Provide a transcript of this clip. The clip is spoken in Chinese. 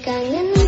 感恩